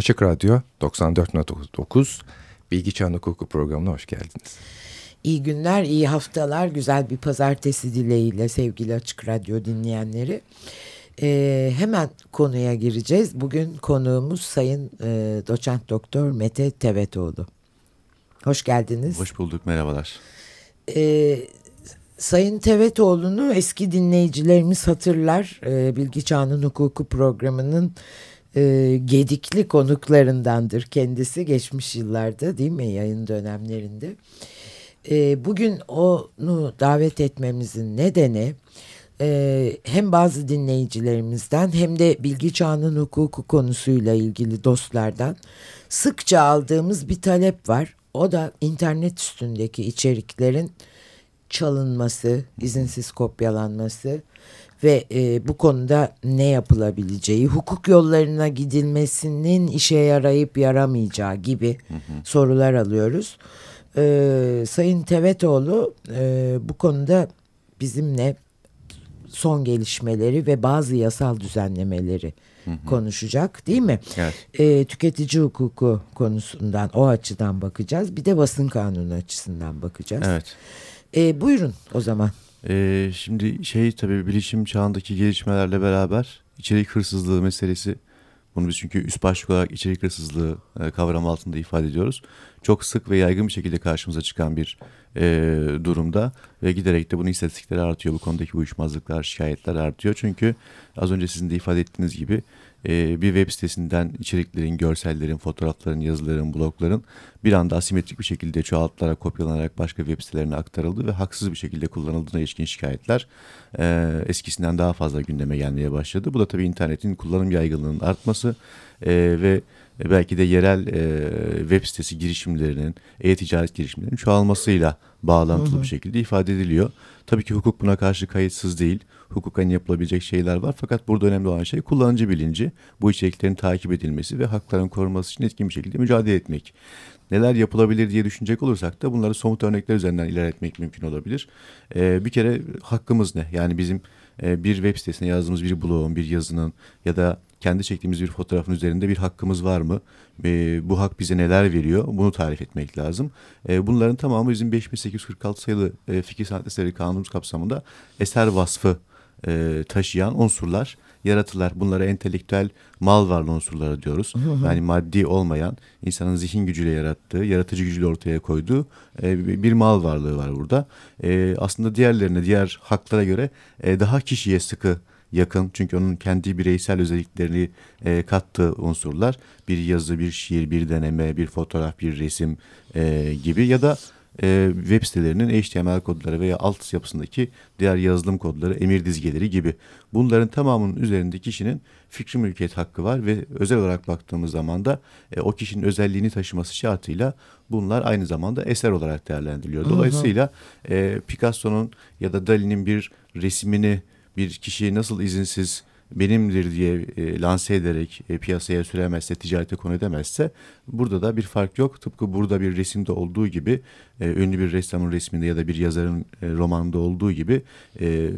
Açık Radyo 94.9 Bilgi Çağın Hukuku programına hoş geldiniz. İyi günler, iyi haftalar, güzel bir pazartesi dileğiyle sevgili Açık Radyo dinleyenleri. Ee, hemen konuya gireceğiz. Bugün konuğumuz Sayın e, Doçent Doktor Mete Tevetoğlu. Hoş geldiniz. Hoş bulduk, merhabalar. Ee, Sayın Tevetoğlu'nu eski dinleyicilerimiz hatırlar. Ee, Bilgi Çağının Hukuku programının e, gedikli konuklarındandır kendisi geçmiş yıllarda değil mi yayın dönemlerinde. E, bugün onu davet etmemizin nedeni e, hem bazı dinleyicilerimizden hem de bilgi çağının hukuku konusuyla ilgili dostlardan sıkça aldığımız bir talep var. O da internet üstündeki içeriklerin çalınması, izinsiz kopyalanması ve e, bu konuda ne yapılabileceği, hukuk yollarına gidilmesinin işe yarayıp yaramayacağı gibi hı hı. sorular alıyoruz. E, Sayın Tevetoğlu e, bu konuda bizimle son gelişmeleri ve bazı yasal düzenlemeleri hı hı. konuşacak değil mi? Evet. E, tüketici hukuku konusundan o açıdan bakacağız. Bir de basın kanunu açısından bakacağız. Evet. E, buyurun o zaman. Ee, şimdi şey tabii bilişim çağındaki gelişmelerle beraber içerik hırsızlığı meselesi bunu biz çünkü üst başlık olarak içerik hırsızlığı e, kavramı altında ifade ediyoruz. Çok sık ve yaygın bir şekilde karşımıza çıkan bir e, durumda ve giderek de bunun istatistikleri artıyor. Bu konudaki uyuşmazlıklar, şikayetler artıyor. Çünkü az önce sizin de ifade ettiğiniz gibi e, bir web sitesinden içeriklerin, görsellerin, fotoğrafların, yazıların, blogların bir anda asimetrik bir şekilde çoğaltılarak, kopyalanarak başka web sitelerine aktarıldı ve haksız bir şekilde kullanıldığına ilişkin şikayetler e, eskisinden daha fazla gündeme gelmeye başladı. Bu da tabii internetin kullanım yaygınlığının artması e, ve belki de yerel e, web sitesi girişimlerinin, e-ticaret girişimlerinin çoğalmasıyla bağlantılı hı hı. bir şekilde ifade ediliyor. Tabii ki hukuk buna karşı kayıtsız değil. Hukuken yapılabilecek şeyler var fakat burada önemli olan şey kullanıcı bilinci, bu içeriklerin takip edilmesi ve hakların korunması için etkin bir şekilde mücadele etmek. Neler yapılabilir diye düşünecek olursak da bunları somut örnekler üzerinden ilerletmek mümkün olabilir. Ee, bir kere hakkımız ne? Yani bizim e, bir web sitesine yazdığımız bir blogun, bir yazının ya da kendi çektiğimiz bir fotoğrafın üzerinde bir hakkımız var mı? E, bu hak bize neler veriyor? Bunu tarif etmek lazım. E, bunların tamamı bizim 5846 sayılı e, fikir sanat eseri kanunumuz kapsamında eser vasfı e, taşıyan unsurlar, yaratılar. Bunlara entelektüel mal varlığı unsurları diyoruz. Yani maddi olmayan, insanın zihin gücüyle yarattığı, yaratıcı gücüyle ortaya koyduğu e, bir mal varlığı var burada. E, aslında diğerlerine, diğer haklara göre e, daha kişiye sıkı yakın çünkü onun kendi bireysel özelliklerini e, kattığı unsurlar bir yazı, bir şiir, bir deneme, bir fotoğraf, bir resim e, gibi ya da e, web sitelerinin HTML kodları veya alt yapısındaki diğer yazılım kodları, emir dizgeleri gibi. Bunların tamamının üzerinde kişinin fikri mülkiyet hakkı var ve özel olarak baktığımız zaman da e, o kişinin özelliğini taşıması şartıyla bunlar aynı zamanda eser olarak değerlendiriliyor. Dolayısıyla e, Picasso'nun ya da Dali'nin bir resmini bir kişiyi nasıl izinsiz benimdir diye e, lanse ederek e, piyasaya süremezse, ticarete konu edemezse burada da bir fark yok. Tıpkı burada bir resimde olduğu gibi, e, ünlü bir ressamın resminde ya da bir yazarın e, romanında olduğu gibi e,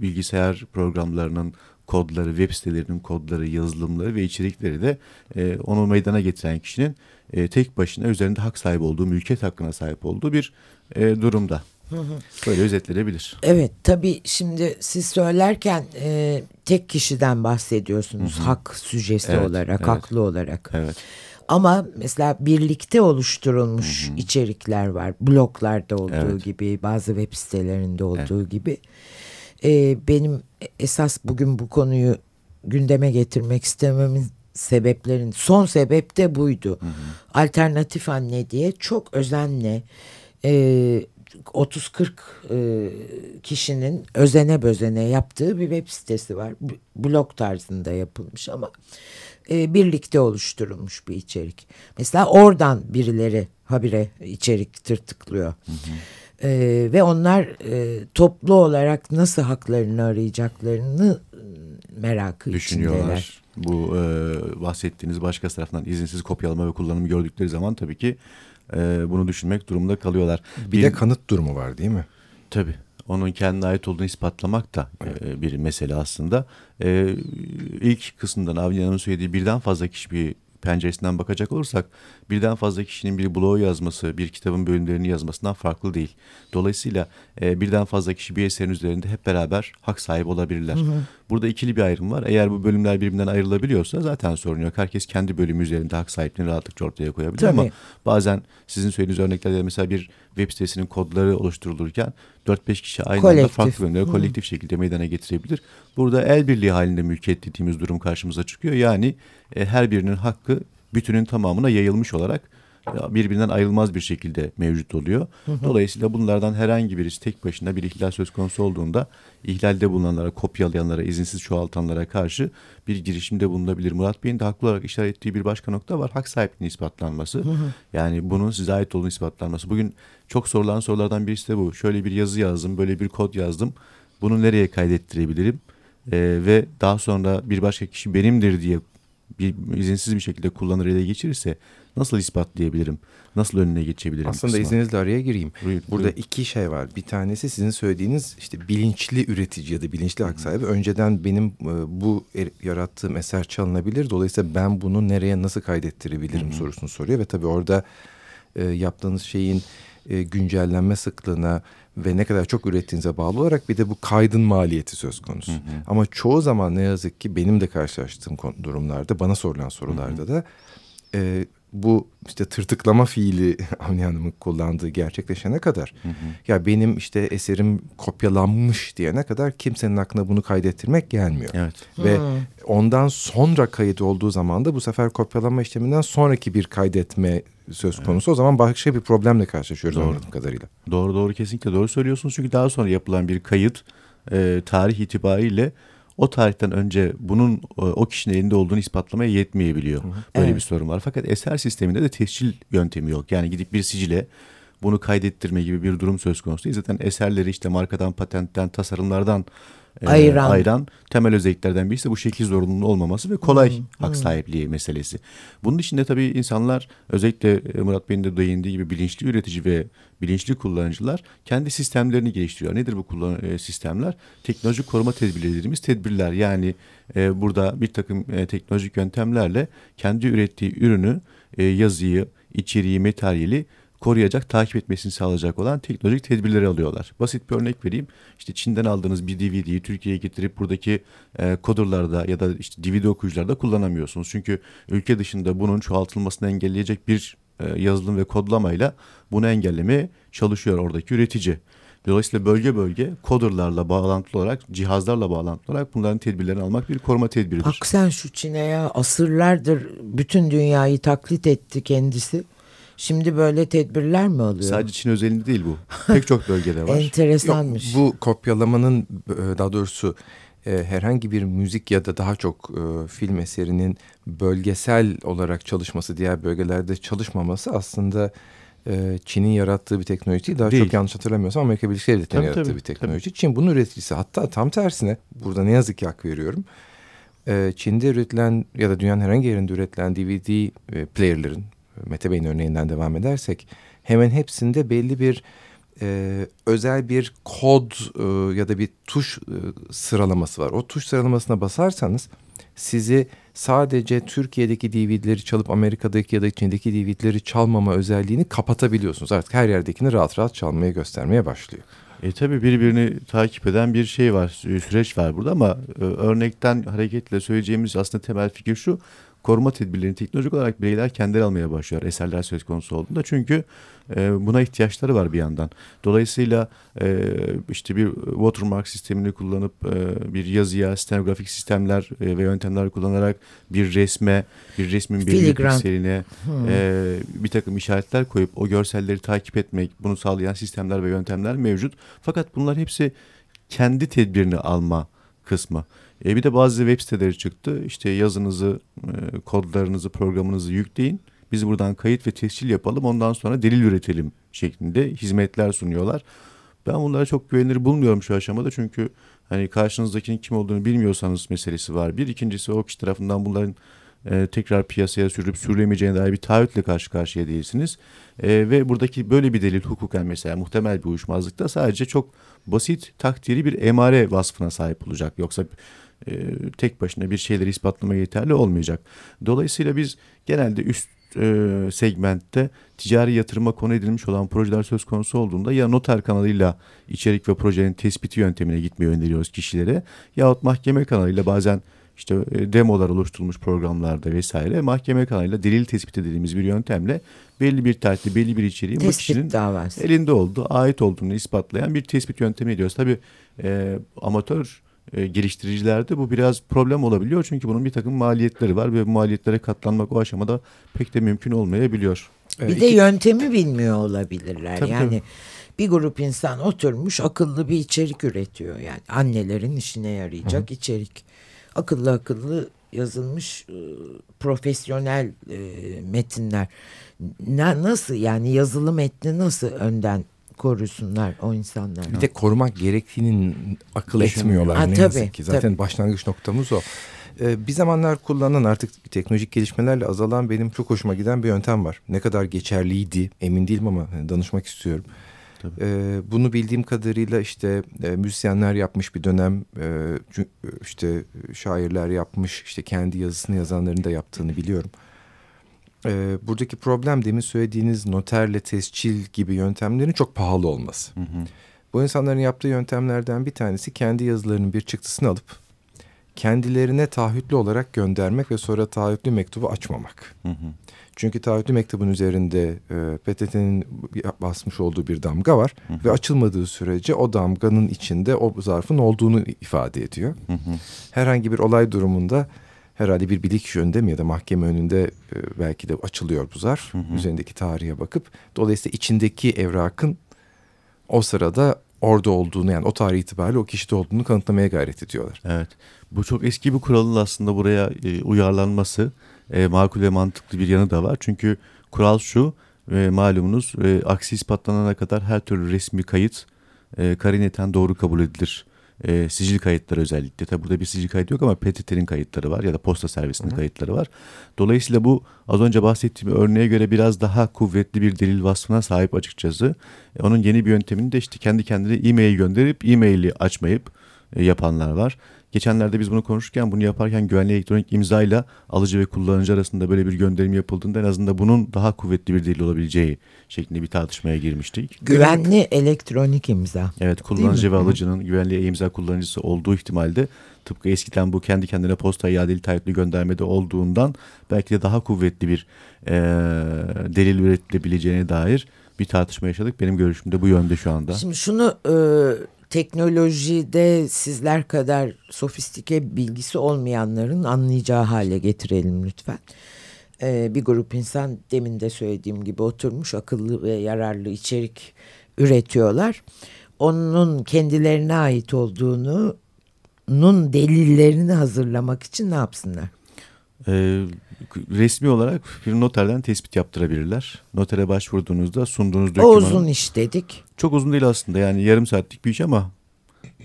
bilgisayar programlarının kodları, web sitelerinin kodları, yazılımları ve içerikleri de e, onu meydana getiren kişinin e, tek başına üzerinde hak sahibi olduğu, mülkiyet hakkına sahip olduğu bir e, durumda. Böyle özetlenebilir. Evet tabii şimdi siz söylerken e, tek kişiden bahsediyorsunuz hı hı. hak süjesi evet, olarak, evet. haklı olarak. Evet. Ama mesela birlikte oluşturulmuş hı hı. içerikler var. Bloglarda olduğu evet. gibi, bazı web sitelerinde olduğu evet. gibi. E, benim esas bugün bu konuyu gündeme getirmek istememin sebeplerin son sebep de buydu. Hı hı. Alternatif anne diye çok özenle e, 30-40 e, kişinin özene bözene yaptığı bir web sitesi var. Blog tarzında yapılmış ama e, birlikte oluşturulmuş bir içerik. Mesela oradan birileri habire içerik tırtıklıyor. Hı hı. E, ve onlar e, toplu olarak nasıl haklarını arayacaklarını merakı Düşünüyorlar. içindeler. Bu e, bahsettiğiniz başka tarafından izinsiz kopyalama ve kullanımı gördükleri zaman tabii ki e, bunu düşünmek durumunda kalıyorlar. Bir, bir de kanıt durumu var değil mi? Tabii. Onun kendine ait olduğunu ispatlamak da evet. e, bir mesele aslında. E, ilk kısımdan Avni Hanım'ın söylediği birden fazla kişi bir penceresinden bakacak olursak birden fazla kişinin bir bloğu yazması, bir kitabın bölümlerini yazmasından farklı değil. Dolayısıyla e, birden fazla kişi bir eserin üzerinde hep beraber hak sahibi olabilirler. Hı hı. Burada ikili bir ayrım var. Eğer bu bölümler birbirinden ayrılabiliyorsa zaten sorun yok. Herkes kendi bölümü üzerinde hak sahipliğini rahatlıkça ortaya koyabilir Tabii. ama bazen sizin söylediğiniz örneklerde mesela bir web sitesinin kodları oluşturulurken 4-5 kişi aynı kolektif. anda farklı bölümleri kolektif şekilde meydana getirebilir. Burada el birliği halinde mülkiyet dediğimiz durum karşımıza çıkıyor. Yani e, her birinin hakkı bütünün tamamına yayılmış olarak birbirinden ayrılmaz bir şekilde mevcut oluyor. Hı hı. Dolayısıyla bunlardan herhangi birisi tek başına bir ihlal söz konusu olduğunda ihlalde bulunanlara, kopyalayanlara, izinsiz çoğaltanlara karşı bir girişimde bulunabilir. Murat Bey'in de haklı olarak işaret ettiği bir başka nokta var. Hak sahipliğinin ispatlanması. Hı hı. Yani bunun size ait olduğunu ispatlanması. Bugün çok sorulan sorulardan birisi de bu. Şöyle bir yazı yazdım, böyle bir kod yazdım. Bunu nereye kaydettirebilirim? Ee, ve daha sonra bir başka kişi benimdir diye bir izinsiz bir şekilde kullanır ele geçirirse nasıl ispatlayabilirim? Nasıl önüne geçebilirim? Aslında kısma? izninizle araya gireyim. Buyur, Burada buyur. iki şey var. Bir tanesi sizin söylediğiniz işte bilinçli üretici ya da bilinçli hak sahibi. Önceden benim e, bu er, yarattığım eser çalınabilir. Dolayısıyla ben bunu nereye nasıl kaydettirebilirim Hı-hı. sorusunu soruyor. Ve tabii orada e, yaptığınız şeyin e, güncellenme sıklığına ve ne kadar çok ürettiğinize bağlı olarak bir de bu kaydın maliyeti söz konusu. Hı hı. Ama çoğu zaman ne yazık ki benim de karşılaştığım durumlarda bana sorulan sorularda hı hı. da e, bu işte tırtıklama fiili Avni Hanım'ın kullandığı gerçekleşene kadar hı hı. ya benim işte eserim kopyalanmış diyene kadar kimsenin aklına bunu kaydettirmek gelmiyor. Evet. Ve hı. ondan sonra kayıt olduğu zaman da bu sefer kopyalama işleminden sonraki bir kaydetme söz konusu. Evet. O zaman başka bir problemle karşılaşıyoruz doğru. anladığım kadarıyla. Doğru doğru kesinlikle doğru söylüyorsunuz. Çünkü daha sonra yapılan bir kayıt e, tarih itibariyle o tarihten önce bunun e, o kişinin elinde olduğunu ispatlamaya yetmeyebiliyor. Hı hı. Böyle evet. bir sorun var. Fakat eser sisteminde de tescil yöntemi yok. Yani gidip bir sicile bunu kaydettirme gibi bir durum söz konusu değil. Zaten eserleri işte markadan, patentten, tasarımlardan e, ayıran. ayıran temel özelliklerden birisi bu şekil zorunluluğunun olmaması ve kolay hmm, hak hmm. sahipliği meselesi. Bunun içinde tabii insanlar özellikle e, Murat Bey'in de değindiği gibi bilinçli üretici ve bilinçli kullanıcılar kendi sistemlerini geliştiriyor. Nedir bu kullan e, sistemler? Teknolojik koruma tedbirleri dediğimiz tedbirler. Yani e, burada bir takım e, teknolojik yöntemlerle kendi ürettiği ürünü, e, yazıyı, içeriği, materyali koruyacak, takip etmesini sağlayacak olan teknolojik tedbirleri alıyorlar. Basit bir örnek vereyim. İşte Çin'den aldığınız bir DVD'yi Türkiye'ye getirip buradaki e, kodurlarda ya da işte DVD okuyucularda kullanamıyorsunuz. Çünkü ülke dışında bunun çoğaltılmasını engelleyecek bir e, yazılım ve kodlamayla bunu engellemeye çalışıyor oradaki üretici. Dolayısıyla bölge bölge kodurlarla bağlantılı olarak, cihazlarla bağlantılı olarak bunların tedbirlerini almak bir koruma tedbiridir. Bak sen şu Çin'e ya asırlardır bütün dünyayı taklit etti kendisi. Şimdi böyle tedbirler mi alıyor? Sadece Çin özelinde değil bu. Pek çok bölgede var. Enteresanmış. Yok, bu kopyalamanın e, daha doğrusu e, herhangi bir müzik ya da daha çok e, film eserinin bölgesel olarak çalışması, diğer bölgelerde çalışmaması aslında Çin'in yarattığı bir teknoloji daha değil. çok yanlış hatırlamıyorsam Amerika Birleşik Devletleri'nin yarattığı tabii, bir teknoloji. Tabii. Çin bunun üreticisi. Hatta tam tersine burada ne yazık ki hak veriyorum. Çin'de üretilen ya da dünyanın herhangi yerinde üretilen DVD player'ların Mete Bey'in örneğinden devam edersek hemen hepsinde belli bir e, özel bir kod e, ya da bir tuş e, sıralaması var. O tuş sıralamasına basarsanız sizi sadece Türkiye'deki DVD'leri çalıp Amerika'daki ya da Çin'deki DVD'leri çalmama özelliğini kapatabiliyorsunuz. Artık her yerdekini rahat rahat çalmaya göstermeye başlıyor. E tabii birbirini takip eden bir şey var, süreç var burada ama e, örnekten hareketle söyleyeceğimiz aslında temel fikir şu koruma tedbirlerini teknolojik olarak bireyler kendileri almaya başlıyor eserler söz konusu olduğunda. Çünkü e, buna ihtiyaçları var bir yandan. Dolayısıyla e, işte bir watermark sistemini kullanıp e, bir yazıya stenografik sistemler e, ve yöntemler kullanarak bir resme, bir resmin bir pikseline hmm. e, bir takım işaretler koyup o görselleri takip etmek, bunu sağlayan sistemler ve yöntemler mevcut. Fakat bunlar hepsi kendi tedbirini alma kısmı. E bir de bazı web siteleri çıktı. İşte yazınızı, e, kodlarınızı, programınızı yükleyin. Biz buradan kayıt ve tescil yapalım. Ondan sonra delil üretelim şeklinde hizmetler sunuyorlar. Ben bunlara çok güvenilir bulmuyorum şu aşamada. Çünkü hani karşınızdakinin kim olduğunu bilmiyorsanız meselesi var. Bir ikincisi o kişi tarafından bunların e, tekrar piyasaya sürüp sürülemeyeceğine dair bir taahhütle karşı karşıya değilsiniz. E, ve buradaki böyle bir delil hukuken mesela muhtemel bir uyuşmazlıkta sadece çok basit takdiri bir emare vasfına sahip olacak. Yoksa e, tek başına bir şeyleri ispatlamaya yeterli olmayacak. Dolayısıyla biz genelde üst e, segmentte ticari yatırıma konu edilmiş olan projeler söz konusu olduğunda ya noter kanalıyla içerik ve projenin tespiti yöntemine gitmeyi öneriyoruz kişilere yahut mahkeme kanalıyla bazen işte e, demolar oluşturulmuş programlarda vesaire mahkeme kanalıyla delil tespit dediğimiz bir yöntemle belli bir tarihte belli bir içeriğin tespit bu kişinin davası. elinde olduğu, ait olduğunu ispatlayan bir tespit yöntemi ediyoruz. Tabii e, amatör e, geliştiricilerde bu biraz problem olabiliyor. Çünkü bunun bir takım maliyetleri var ve bu maliyetlere katlanmak o aşamada pek de mümkün olmayabiliyor. Bir ee, de iki... yöntemi bilmiyor olabilirler. Tabii, yani tabii. bir grup insan oturmuş akıllı bir içerik üretiyor. Yani annelerin işine yarayacak Hı. içerik. Akıllı akıllı yazılmış e, profesyonel e, metinler. Na, nasıl yani yazılı metni nasıl önden korusunlar o insanlar. Bir de korumak gerektiğinin akıl etmiyorlar ha, ne tabii, yazık ki. Zaten tabii. başlangıç noktamız o. Ee, bir zamanlar kullanılan artık teknolojik gelişmelerle azalan benim çok hoşuma giden bir yöntem var. Ne kadar geçerliydi emin değilim ama danışmak istiyorum. Ee, bunu bildiğim kadarıyla işte e, müzisyenler yapmış bir dönem e, işte şairler yapmış işte kendi yazısını yazanların da yaptığını biliyorum. Ee, buradaki problem demin söylediğiniz noterle tescil gibi yöntemlerin çok pahalı olması. Hı hı. Bu insanların yaptığı yöntemlerden bir tanesi kendi yazılarının bir çıktısını alıp kendilerine taahhütlü olarak göndermek ve sonra taahhütlü mektubu açmamak. Hı hı. Çünkü taahhütlü mektubun üzerinde e, PTT'nin basmış olduğu bir damga var hı hı. ve açılmadığı sürece o damganın içinde o zarfın olduğunu ifade ediyor. Hı hı. Herhangi bir olay durumunda herhalde bir bilik önünde mi ya da mahkeme önünde e, belki de açılıyor bu zarf. Hı hı. Üzerindeki tarihe bakıp dolayısıyla içindeki evrakın o sırada orada olduğunu yani o tarih itibariyle o kişide olduğunu kanıtlamaya gayret ediyorlar. Evet. Bu çok eski bir kuralın aslında buraya e, uyarlanması e, makul ve mantıklı bir yanı da var. Çünkü kural şu e, malumunuz e, aksi ispatlanana kadar her türlü resmi kayıt e, karineten doğru kabul edilir e, sicil kayıtları özellikle. Tabi burada bir sicil kayıt yok ama PTT'nin kayıtları var ya da posta servisinin Hı. kayıtları var. Dolayısıyla bu az önce bahsettiğim örneğe göre biraz daha kuvvetli bir delil vasfına sahip açıkçası. E, onun yeni bir yöntemini de işte kendi kendine e-mail gönderip e-maili açmayıp e, yapanlar var. Geçenlerde biz bunu konuşurken bunu yaparken güvenli elektronik imzayla alıcı ve kullanıcı arasında böyle bir gönderim yapıldığında en azından bunun daha kuvvetli bir delil olabileceği şeklinde bir tartışmaya girmiştik. Güvenli elektronik imza. Evet kullanıcı ve alıcının güvenli imza kullanıcısı olduğu ihtimalde tıpkı eskiden bu kendi kendine posta iadeli taahhütlü göndermede olduğundan belki de daha kuvvetli bir e, delil üretilebileceğine dair bir tartışma yaşadık. Benim görüşümde bu yönde şu anda. Şimdi şunu e, teknolojide sizler kadar sofistike bilgisi olmayanların anlayacağı hale getirelim lütfen. Ee, bir grup insan demin de söylediğim gibi oturmuş akıllı ve yararlı içerik üretiyorlar. Onun kendilerine ait olduğunu nun delillerini hazırlamak için ne yapsınlar? Ee, resmi olarak bir noterden tespit yaptırabilirler. Notere başvurduğunuzda sunduğunuz dokümanı... O uzun iş dedik. Çok uzun değil aslında yani yarım saatlik bir iş ama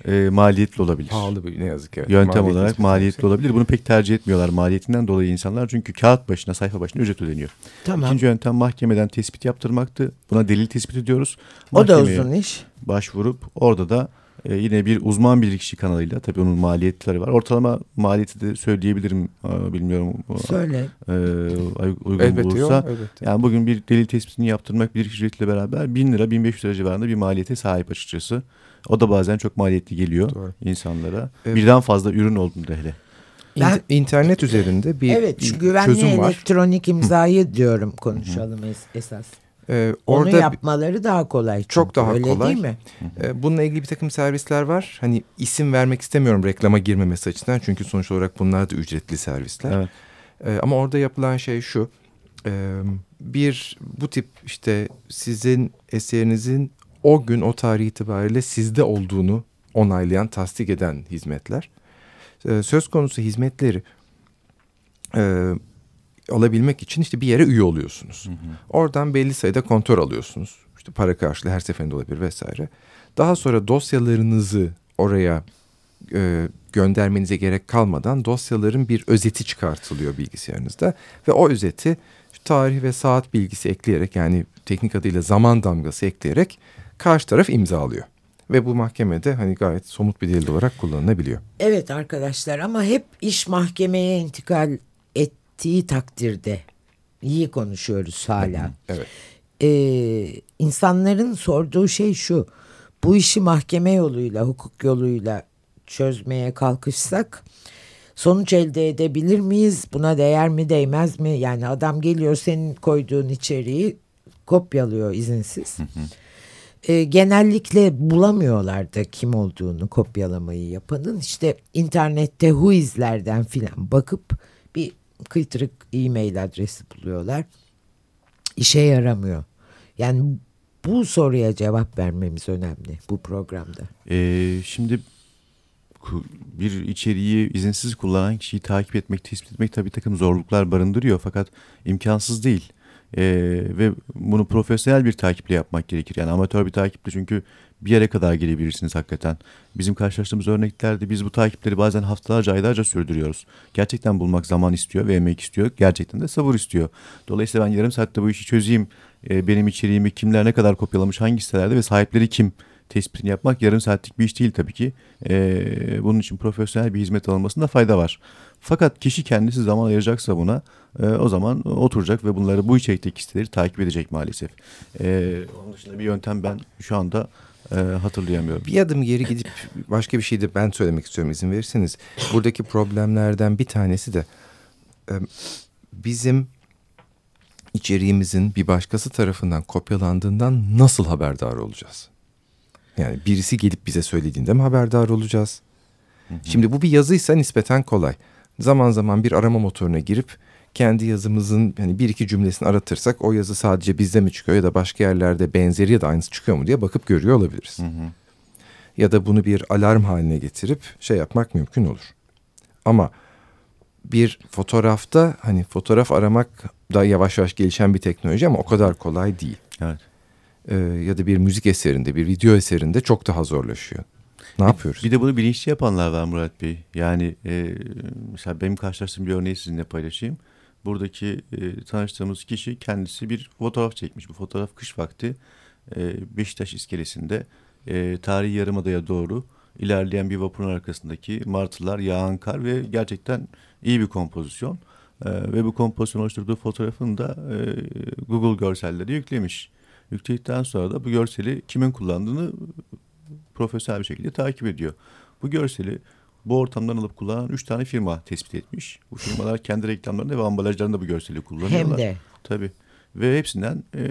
e, maliyetli olabilir. Pahalı bir ne yazık ki. Evet. Yöntem maliyetli olarak maliyetli olabilir. Bunu pek tercih etmiyorlar maliyetinden dolayı insanlar. Çünkü kağıt başına sayfa başına ücret ödeniyor. Tamam. İkinci yöntem mahkemeden tespit yaptırmaktı. Buna delil tespit ediyoruz. O da uzun iş. Başvurup orada da e, yine bir uzman bilirkişi kanalıyla tabii onun maliyetleri var. Ortalama maliyeti de söyleyebilirim. E, bilmiyorum. Söyle. E, uygun elbette bulursa. Yok, elbette. Yani bugün bir delil tespitini yaptırmak bilirkişi ücretiyle beraber 1000 lira 1500 lira civarında bir maliyete sahip açıkçası. O da bazen çok maliyetli geliyor Doğru. insanlara. Evet. Birden fazla ürün olduğunda hele. Ben, İnternet üzerinde bir, evet, bir güvenli çözüm var. elektronik imzayı diyorum konuşalım es esas. Ee, orada Onu yapmaları daha kolay. Çünkü, çok daha öyle kolay. değil mi? Ee, bununla ilgili bir takım servisler var. Hani isim vermek istemiyorum reklama girmemesi açısından. Çünkü sonuç olarak bunlar da ücretli servisler. Evet. Ee, ama orada yapılan şey şu. Ee, bir bu tip işte sizin eserinizin o gün o tarih itibariyle sizde olduğunu onaylayan, tasdik eden hizmetler. Ee, söz konusu hizmetleri e, alabilmek için işte bir yere üye oluyorsunuz. Hı hı. Oradan belli sayıda kontör alıyorsunuz. İşte para karşılığı her seferinde olabilir vesaire. Daha sonra dosyalarınızı oraya e, göndermenize gerek kalmadan dosyaların bir özeti çıkartılıyor bilgisayarınızda ve o özeti tarih ve saat bilgisi ekleyerek yani teknik adıyla zaman damgası ekleyerek karşı taraf imzalıyor. Ve bu mahkemede hani gayet somut bir delil olarak kullanılabiliyor. Evet arkadaşlar ama hep iş mahkemeye intikal ettiği takdirde iyi konuşuyoruz hala. Evet. Ee, insanların sorduğu şey şu. Bu işi mahkeme yoluyla, hukuk yoluyla çözmeye kalkışsak sonuç elde edebilir miyiz? Buna değer mi değmez mi? Yani adam geliyor senin koyduğun içeriği kopyalıyor izinsiz. E, genellikle bulamıyorlar da kim olduğunu kopyalamayı yapanın. İşte internette Whois'lerden filan bakıp bir kıytırık e-mail adresi buluyorlar. İşe yaramıyor. Yani bu soruya cevap vermemiz önemli bu programda. Ee, şimdi bir içeriği izinsiz kullanan kişiyi takip etmek, tespit etmek tabii takım zorluklar barındırıyor fakat imkansız değil. Ee, ve bunu profesyonel bir takiple yapmak gerekir. Yani amatör bir takiple çünkü bir yere kadar gelebilirsiniz hakikaten. Bizim karşılaştığımız örneklerde biz bu takipleri bazen haftalarca, aylarca sürdürüyoruz. Gerçekten bulmak zaman istiyor ve emek istiyor. Gerçekten de sabır istiyor. Dolayısıyla ben yarım saatte bu işi çözeyim. Ee, benim içeriğimi kimler ne kadar kopyalamış, hangi sitelerde ve sahipleri kim tespitini yapmak yarım saatlik bir iş değil tabii ki. Ee, bunun için profesyonel bir hizmet alınmasında fayda var. Fakat kişi kendisi zaman ayıracaksa buna e, o zaman oturacak ve bunları bu içerikteki siteleri takip edecek maalesef. Onun dışında bir yöntem ben şu anda e, hatırlayamıyorum. Bir adım geri gidip başka bir şey de ben söylemek istiyorum izin verirseniz. Buradaki problemlerden bir tanesi de e, bizim içeriğimizin bir başkası tarafından kopyalandığından nasıl haberdar olacağız? Yani birisi gelip bize söylediğinde mi haberdar olacağız? Hı hı. Şimdi bu bir yazıysa nispeten kolay. Zaman zaman bir arama motoruna girip kendi yazımızın hani bir iki cümlesini aratırsak o yazı sadece bizde mi çıkıyor ya da başka yerlerde benzeri ya da aynısı çıkıyor mu diye bakıp görüyor olabiliriz. Hı hı. Ya da bunu bir alarm haline getirip şey yapmak mümkün olur. Ama bir fotoğrafta hani fotoğraf aramak da yavaş yavaş gelişen bir teknoloji ama o kadar kolay değil. Evet. Ee, ya da bir müzik eserinde, bir video eserinde çok daha zorlaşıyor. Ne yapıyoruz? Bir de bunu bilinçli yapanlar var Murat Bey. Yani e, mesela benim karşılaştığım bir örneği sizinle paylaşayım. Buradaki e, tanıştığımız kişi kendisi bir fotoğraf çekmiş. Bu fotoğraf kış vakti e, Beşiktaş iskelesinde e, tarihi yarımadaya doğru ilerleyen bir vapurun arkasındaki martılar, yağan kar ve gerçekten iyi bir kompozisyon. E, ve bu kompozisyon oluşturduğu fotoğrafını da e, Google görselleri yüklemiş. Yükledikten sonra da bu görseli kimin kullandığını profesyonel bir şekilde takip ediyor. Bu görseli bu ortamdan alıp kullanan üç tane firma tespit etmiş. Bu firmalar kendi reklamlarında ve ambalajlarında bu görseli kullanıyorlar. Hem de. Tabii. Ve hepsinden e,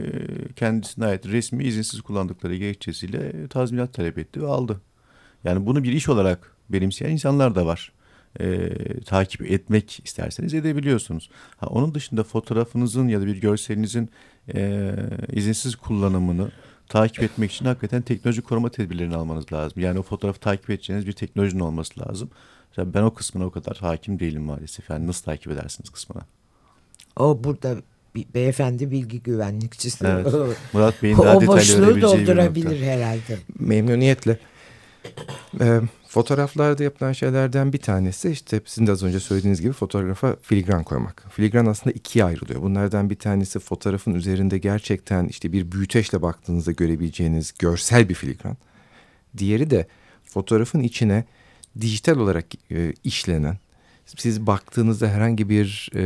kendisine ait resmi izinsiz kullandıkları gerekçesiyle tazminat talep etti ve aldı. Yani bunu bir iş olarak benimseyen insanlar da var. E, takip etmek isterseniz edebiliyorsunuz. Ha, onun dışında fotoğrafınızın ya da bir görselinizin e, izinsiz kullanımını takip etmek için hakikaten teknoloji koruma tedbirlerini almanız lazım. Yani o fotoğrafı takip edeceğiniz bir teknolojinin olması lazım. Mesela ben o kısmına o kadar hakim değilim maalesef. Yani nasıl takip edersiniz kısmına? O burada bir beyefendi bilgi güvenlikçisi. Evet. Murat Bey'in daha detaylı verebileceği bir nokta. doldurabilir herhalde. Memnuniyetle. Ee, fotoğraflarda yapılan şeylerden bir tanesi işte sizin de az önce söylediğiniz gibi fotoğrafa filigran koymak. Filigran aslında ikiye ayrılıyor. Bunlardan bir tanesi fotoğrafın üzerinde gerçekten işte bir büyüteçle baktığınızda görebileceğiniz görsel bir filigran. Diğeri de fotoğrafın içine dijital olarak e, işlenen, siz baktığınızda herhangi bir e,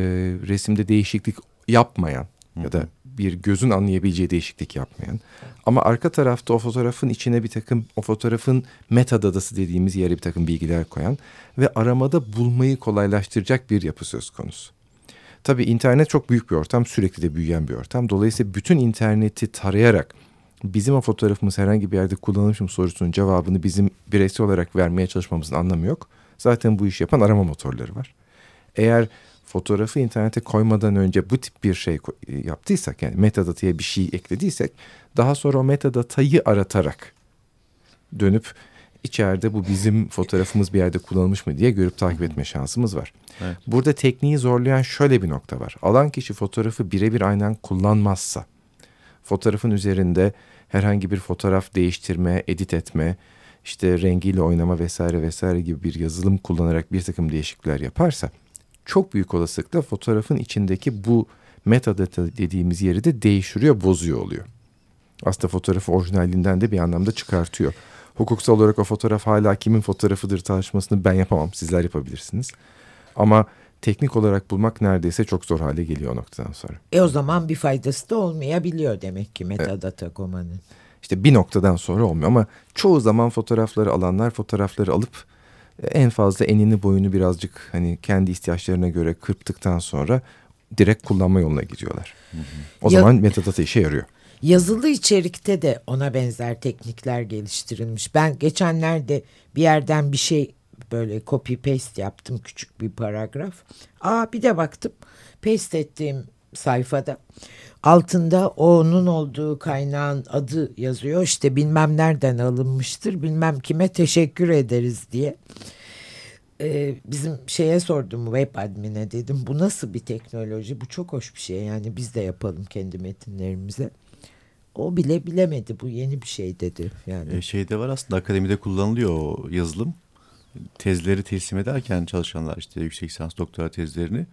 resimde değişiklik yapmayan ya da bir gözün anlayabileceği değişiklik yapmayan. Ama arka tarafta o fotoğrafın içine bir takım o fotoğrafın metadadası dediğimiz yere bir takım bilgiler koyan ve aramada bulmayı kolaylaştıracak bir yapı söz konusu. Tabii internet çok büyük bir ortam, sürekli de büyüyen bir ortam. Dolayısıyla bütün interneti tarayarak bizim o fotoğrafımız herhangi bir yerde kullanılmış mı sorusunun cevabını bizim bireysel olarak vermeye çalışmamızın anlamı yok. Zaten bu iş yapan arama motorları var. Eğer fotoğrafı internete koymadan önce bu tip bir şey e, yaptıysak yani metadataya bir şey eklediysek daha sonra o metadatayı aratarak dönüp içeride bu bizim fotoğrafımız bir yerde kullanılmış mı diye görüp takip etme şansımız var. Evet. Burada tekniği zorlayan şöyle bir nokta var. Alan kişi fotoğrafı birebir aynen kullanmazsa fotoğrafın üzerinde herhangi bir fotoğraf değiştirme, edit etme, işte rengiyle oynama vesaire vesaire gibi bir yazılım kullanarak bir takım değişiklikler yaparsa çok büyük olasılıkla fotoğrafın içindeki bu metadata dediğimiz yeri de değiştiriyor, bozuyor oluyor. Aslında fotoğrafı orijinalinden de bir anlamda çıkartıyor. Hukuksal olarak o fotoğraf hala kimin fotoğrafıdır tartışmasını ben yapamam. Sizler yapabilirsiniz. Ama teknik olarak bulmak neredeyse çok zor hale geliyor o noktadan sonra. E o zaman bir faydası da olmayabiliyor demek ki metadata evet. komanın. İşte bir noktadan sonra olmuyor ama çoğu zaman fotoğrafları alanlar fotoğrafları alıp en fazla enini boyunu birazcık hani kendi ihtiyaçlarına göre kırptıktan sonra direkt kullanma yoluna gidiyorlar. Hı hı. O ya, zaman metadata işe yarıyor. Yazılı içerikte de ona benzer teknikler geliştirilmiş. Ben geçenlerde bir yerden bir şey böyle copy paste yaptım küçük bir paragraf. Aa bir de baktım paste ettiğim sayfada altında onun olduğu kaynağın adı yazıyor. İşte bilmem nereden alınmıştır bilmem kime teşekkür ederiz diye. Ee, bizim şeye sordum web admine dedim bu nasıl bir teknoloji bu çok hoş bir şey yani biz de yapalım kendi metinlerimize. O bile bilemedi bu yeni bir şey dedi. Yani. E, şeyde var aslında akademide kullanılıyor o yazılım. Tezleri teslim ederken çalışanlar işte yüksek lisans doktora tezlerini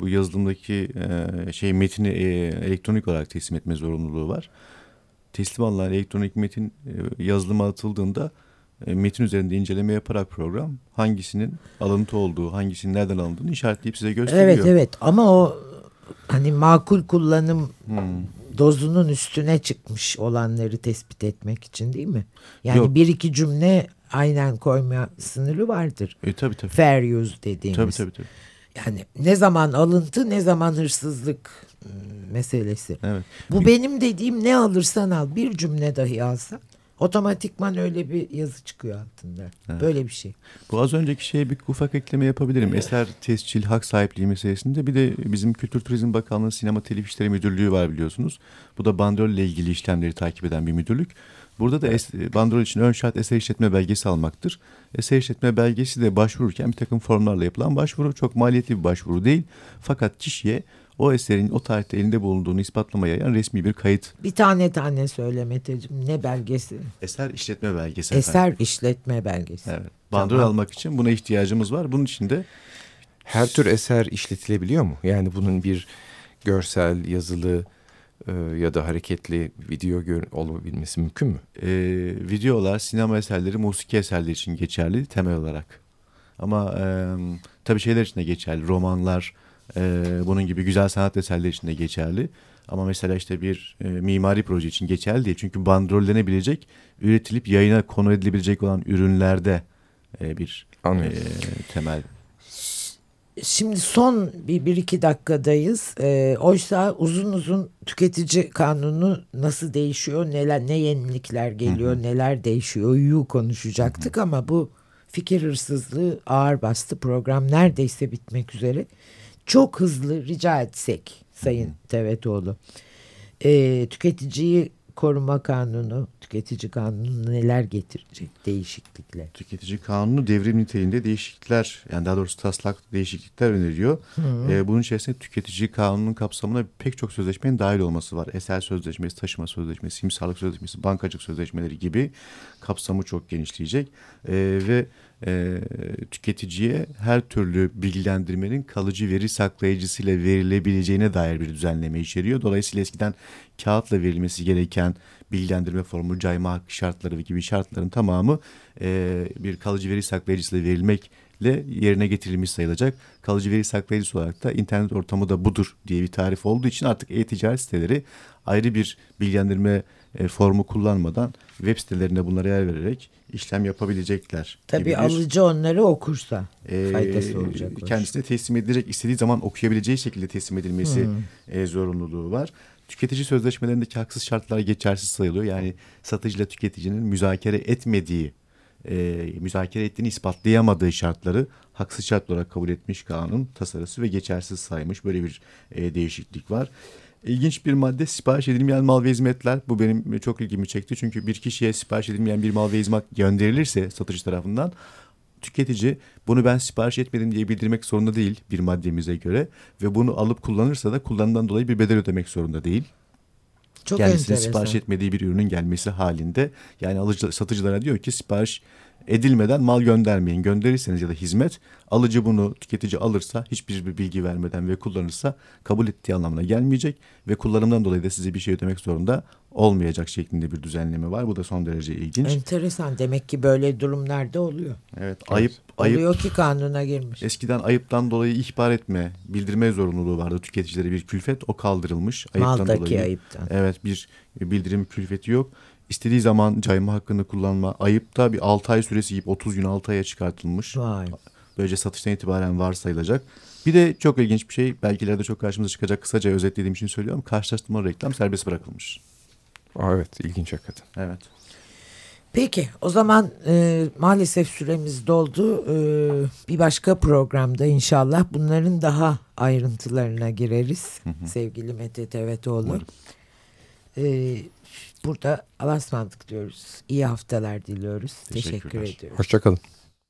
bu yazılımdaki e, şey metini e, elektronik olarak teslim etme zorunluluğu var. Teslim alınan elektronik metin e, yazılıma atıldığında e, metin üzerinde inceleme yaparak program hangisinin alıntı olduğu, hangisinin nereden alındığını işaretleyip size gösteriyor. Evet evet ama o hani makul kullanım hmm. dozunun üstüne çıkmış olanları tespit etmek için değil mi? Yani Yok. bir iki cümle aynen koyma sınırı vardır. E, tabii tabii. Fair use dediğimiz. Tabii tabii tabii. Yani ne zaman alıntı ne zaman hırsızlık ıı, meselesi. Evet. Bu benim dediğim ne alırsan al bir cümle dahi alsan otomatikman öyle bir yazı çıkıyor altında. Evet. Böyle bir şey. Bu az önceki şeye bir ufak ekleme yapabilirim. Eser tescil hak sahipliği meselesinde bir de bizim Kültür Turizm Bakanlığı Sinema Telif İşleri Müdürlüğü var biliyorsunuz. Bu da bandrol ile ilgili işlemleri takip eden bir müdürlük. Burada da es, bandrol için ön şart eser işletme belgesi almaktır. Eser işletme belgesi de başvururken bir takım formlarla yapılan başvuru. Çok maliyetli bir başvuru değil. Fakat kişiye o eserin o tarihte elinde bulunduğunu ispatlamaya yayan resmi bir kayıt. Bir tane tane söyle Meteciğim. Ne belgesi? Eser işletme belgesi. Eser efendim. işletme belgesi. Evet. Bandrol tamam. almak için buna ihtiyacımız var. Bunun için de her tür eser işletilebiliyor mu? Yani bunun bir görsel, yazılı, e, ya da hareketli video gör, olabilmesi mümkün mü? E, videolar, sinema eserleri, musiki eserleri için geçerli temel olarak. Ama e, tabii şeyler için de geçerli. Romanlar, e, bunun gibi güzel sanat eserleri için de geçerli. Ama mesela işte bir e, mimari proje için geçerli değil. Çünkü bandrollenebilecek, üretilip yayına konu edilebilecek olan ürünlerde e, bir e, temel Şimdi son bir, bir iki dakikadayız. E, oysa uzun uzun tüketici kanunu nasıl değişiyor, neler ne yenilikler geliyor, hı hı. neler değişiyor yu konuşacaktık hı hı. ama bu fikir hırsızlığı ağır bastı. Program neredeyse bitmek üzere. Çok hızlı rica etsek Sayın Tevetoğlu. E, tüketiciyi koruma kanunu, tüketici kanunu neler getirecek değişiklikler? Tüketici kanunu devrim niteliğinde değişiklikler yani daha doğrusu taslak değişiklikler öneriyor. Ee, bunun içerisinde tüketici kanunun kapsamına pek çok sözleşmenin dahil olması var. Eser sözleşmesi, taşıma sözleşmesi, simsarlık sözleşmesi, bankacılık sözleşmeleri gibi kapsamı çok genişleyecek. Ee, ve e, tüketiciye her türlü bilgilendirmenin kalıcı veri saklayıcısıyla verilebileceğine dair bir düzenleme içeriyor. Dolayısıyla eskiden kağıtla verilmesi gereken bilgilendirme formu, cayma hakkı şartları gibi şartların tamamı e, bir kalıcı veri saklayıcısıyla verilmekle yerine getirilmiş sayılacak. Kalıcı veri saklayıcısı olarak da internet ortamı da budur diye bir tarif olduğu için artık e-ticaret siteleri ayrı bir bilgilendirme e, formu kullanmadan web sitelerinde bunlara yer vererek işlem yapabilecekler. Tabii alıcı onları okursa e, faydası olacak. Kendisine teslim edilecek istediği zaman okuyabileceği şekilde teslim edilmesi hmm. e, zorunluluğu var. Tüketici sözleşmelerindeki haksız şartlar geçersiz sayılıyor. Yani satıcıyla tüketicinin müzakere etmediği, e, müzakere ettiğini ispatlayamadığı şartları haksız şart olarak kabul etmiş kanun tasarısı ve geçersiz saymış. Böyle bir e, değişiklik var. İlginç bir madde sipariş edilmeyen mal ve hizmetler. Bu benim çok ilgimi çekti. Çünkü bir kişiye sipariş edilmeyen bir mal ve hizmet gönderilirse satıcı tarafından tüketici bunu ben sipariş etmedim diye bildirmek zorunda değil bir maddemize göre ve bunu alıp kullanırsa da kullanımdan dolayı bir bedel ödemek zorunda değil. Çok Kendisine enteresan. sipariş etmediği bir ürünün gelmesi halinde yani alıcı satıcılara diyor ki sipariş edilmeden mal göndermeyin. Gönderirseniz ya da hizmet alıcı bunu tüketici alırsa hiçbir bir bilgi vermeden ve kullanırsa kabul ettiği anlamına gelmeyecek ve kullanımdan dolayı da size bir şey ödemek zorunda olmayacak şeklinde bir düzenleme var. Bu da son derece ilginç. Enteresan. Demek ki böyle durumlarda oluyor. Evet, ayıp ayıp oluyor ki kanuna girmiş. Eskiden ayıptan dolayı ihbar etme, bildirme zorunluluğu vardı tüketicilere bir külfet. O kaldırılmış. Ayıptan Maldaki dolayı. ayıptan. Evet, bir bildirim külfeti yok istediği zaman cayma hakkını kullanma. Ayıpta bir 6 ay süresi yiyip 30 gün 6 aya çıkartılmış. Vay. Böylece satıştan itibaren varsayılacak. Bir de çok ilginç bir şey belki ileride çok karşımıza çıkacak kısaca özetlediğim için söylüyorum. Karşılaştırma reklam serbest bırakılmış. Aa, evet ilginç hakikaten. Evet. Peki o zaman e, maalesef süremiz doldu. E, bir başka programda inşallah bunların daha ayrıntılarına gireriz. Hı hı. Sevgili Mete Tevetoğlu. E, burada alasmandık diyoruz. İyi haftalar diliyoruz. Teşekkür ediyoruz. Hoşçakalın.